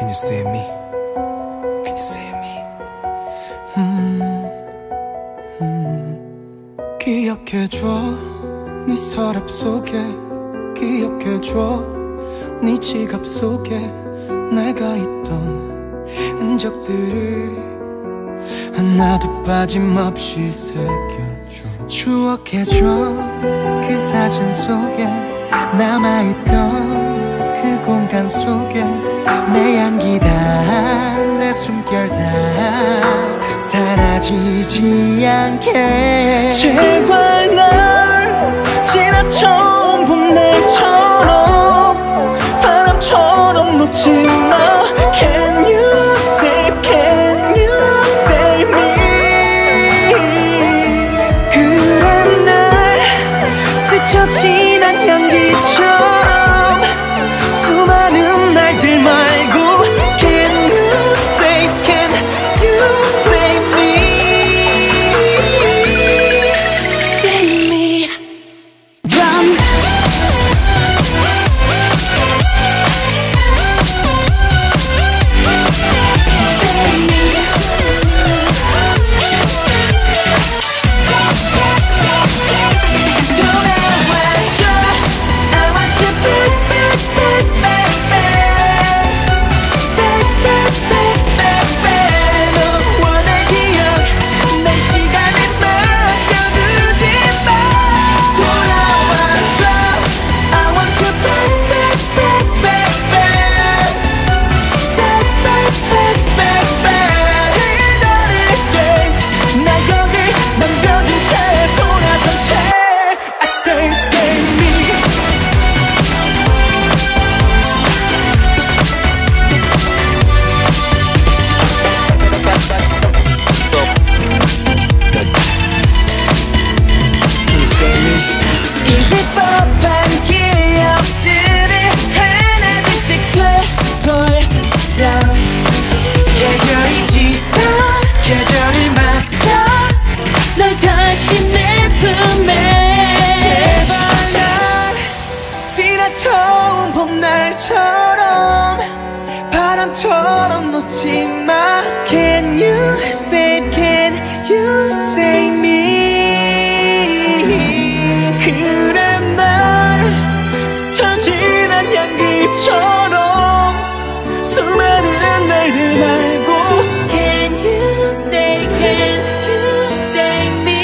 Can you save me? Can you save me? 기억해줘. 네 서랍 속에 기억해줘. 네 지갑 속에 내가 있던 흔적들을 하나도 빠짐없이 새겨줘. 추억해줘. 그 사진 속에 남아있던 그 공간 속에 내 향기 다내 숨결 다. 사라지지 않게. 제발 날 지나쳐 봄날처럼 바람처럼 놓지 마 Can you save, can you save me 그래 날 스쳐 지난 향기처럼 수많은 날들 말고 Can you say, can you save me?